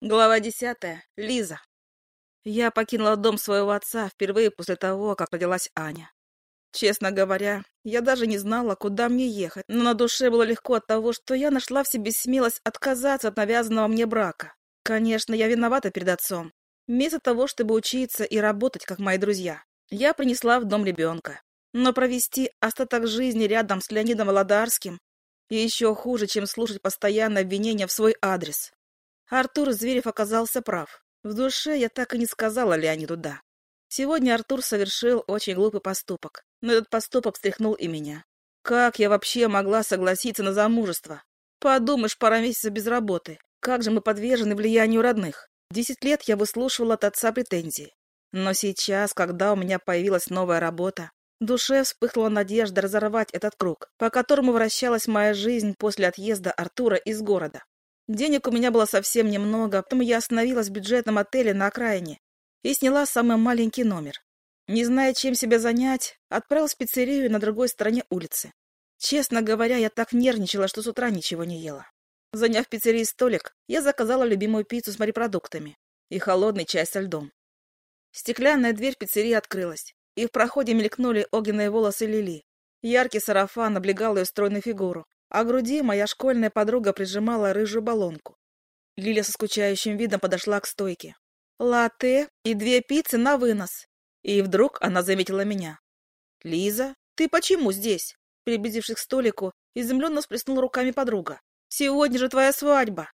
Глава десятая. Лиза. Я покинула дом своего отца впервые после того, как родилась Аня. Честно говоря, я даже не знала, куда мне ехать, но на душе было легко от того, что я нашла в себе смелость отказаться от навязанного мне брака. Конечно, я виновата перед отцом. Вместо того, чтобы учиться и работать, как мои друзья, я принесла в дом ребенка. Но провести остаток жизни рядом с Леонидом Володарским еще хуже, чем слушать постоянное обвинения в свой адрес. Артур Зверев оказался прав. В душе я так и не сказала Леониду «да». Сегодня Артур совершил очень глупый поступок, но этот поступок встряхнул и меня. Как я вообще могла согласиться на замужество? Подумаешь, пара месяцев без работы. Как же мы подвержены влиянию родных? Десять лет я выслушивала от отца претензии. Но сейчас, когда у меня появилась новая работа, в душе вспыхнула надежда разорвать этот круг, по которому вращалась моя жизнь после отъезда Артура из города. Денег у меня было совсем немного, поэтому я остановилась в бюджетном отеле на окраине и сняла самый маленький номер. Не зная, чем себя занять, отправилась в пиццерию на другой стороне улицы. Честно говоря, я так нервничала, что с утра ничего не ела. Заняв в пиццерии столик, я заказала любимую пиццу с морепродуктами и холодный чай со льдом. Стеклянная дверь пиццерии открылась, и в проходе мелькнули огненные волосы Лили. Яркий сарафан облегал ее стройную фигуру, а груди моя школьная подруга прижимала рыжую баллонку. Лиля со скучающим видом подошла к стойке. «Латте и две пиццы на вынос». И вдруг она заметила меня. «Лиза, ты почему здесь?» Приблизившись к столику, изумленно всплеснула руками подруга. «Сегодня же твоя свадьба!»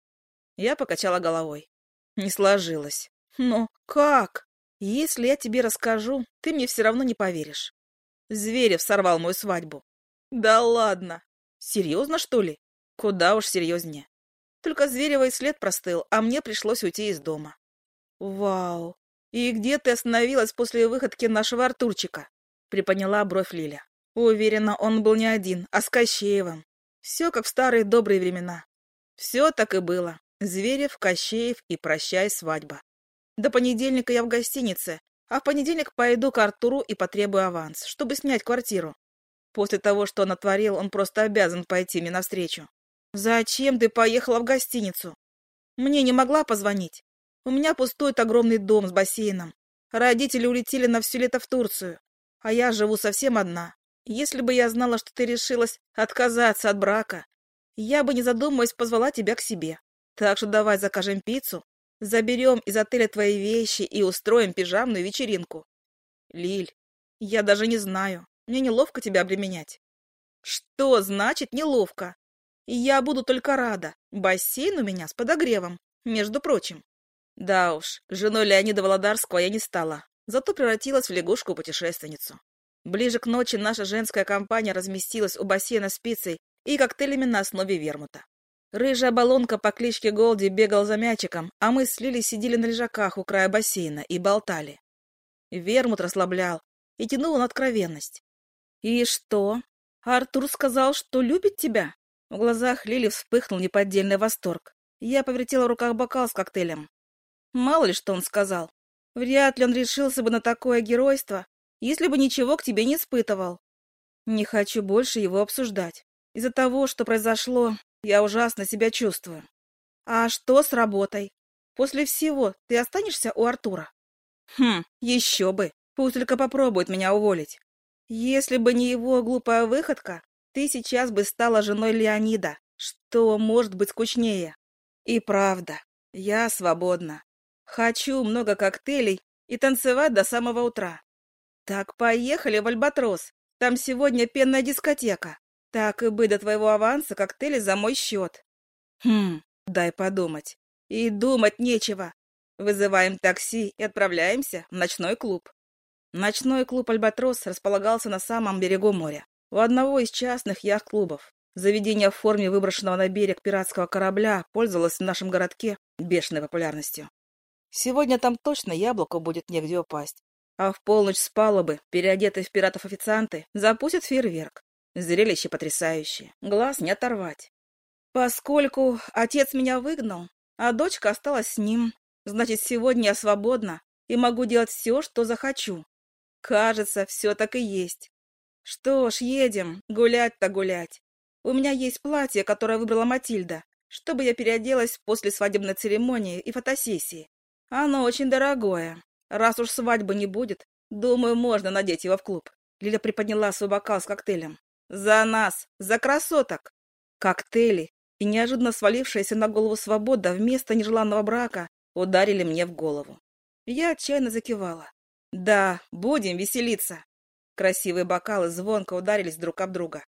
Я покачала головой. Не сложилось. «Но как? Если я тебе расскажу, ты мне все равно не поверишь. Зверев сорвал мою свадьбу». «Да ладно!» Серьезно, что ли? Куда уж серьезнее. Только Зверевой след простыл, а мне пришлось уйти из дома. Вау! И где ты остановилась после выходки нашего Артурчика? Приподняла бровь Лиля. Уверена, он был не один, а с Кощеевым. Все как в старые добрые времена. Все так и было. Зверев, Кощеев и прощай свадьба. До понедельника я в гостинице, а в понедельник пойду к Артуру и потребую аванс, чтобы снять квартиру. После того, что он натворил, он просто обязан пойти мне навстречу. «Зачем ты поехала в гостиницу?» «Мне не могла позвонить. У меня пустует огромный дом с бассейном. Родители улетели на все лето в Турцию, а я живу совсем одна. Если бы я знала, что ты решилась отказаться от брака, я бы, не задумываясь, позвала тебя к себе. Так что давай закажем пиццу, заберем из отеля твои вещи и устроим пижамную вечеринку. Лиль, я даже не знаю, мне неловко тебя обременять. Что значит неловко? Я буду только рада. Бассейн у меня с подогревом, между прочим. Да уж, женой Леонида Володарского я не стала, зато превратилась в лягушку-путешественницу. Ближе к ночи наша женская компания разместилась у бассейна с пиццей и коктейлями на основе вермута. Рыжая баллонка по кличке Голди бегал за мячиком, а мы с Лили сидели на лежаках у края бассейна и болтали. Вермут расслаблял и тянул на откровенность. «И что? Артур сказал, что любит тебя?» В глазах Лили вспыхнул неподдельный восторг. Я повертела в руках бокал с коктейлем. Мало ли, что он сказал. Вряд ли он решился бы на такое геройство, если бы ничего к тебе не испытывал. Не хочу больше его обсуждать. Из-за того, что произошло, я ужасно себя чувствую. А что с работой? После всего ты останешься у Артура? Хм, еще бы. Пусть только попробует меня уволить. Если бы не его глупая выходка, ты сейчас бы стала женой Леонида. Что может быть скучнее? И правда, я свободна. Хочу много коктейлей и танцевать до самого утра. Так поехали в Альбатрос. Там сегодня пенная дискотека. Так и быть до твоего аванса коктейли за мой счет. Хм, дай подумать. И думать нечего. Вызываем такси и отправляемся в ночной клуб. Ночной клуб «Альбатрос» располагался на самом берегу моря, у одного из частных яхт-клубов. Заведение в форме выброшенного на берег пиратского корабля пользовалось в нашем городке бешеной популярностью. Сегодня там точно яблоку будет негде упасть. А в полночь с палубы, переодетые в пиратов официанты, запустят фейерверк. Зрелище потрясающее, глаз не оторвать. Поскольку отец меня выгнал, а дочка осталась с ним, значит, сегодня я свободна и могу делать все, что захочу. Кажется, все так и есть. Что ж, едем. Гулять-то гулять. У меня есть платье, которое выбрала Матильда. чтобы я переоделась после свадебной церемонии и фотосессии. Оно очень дорогое. Раз уж свадьбы не будет, думаю, можно надеть его в клуб. Лиля приподняла свой бокал с коктейлем. За нас! За красоток! Коктейли и неожиданно свалившаяся на голову свобода вместо нежеланного брака ударили мне в голову. Я отчаянно закивала. Да, будем веселиться. Красивые бокалы звонко ударились друг об друга.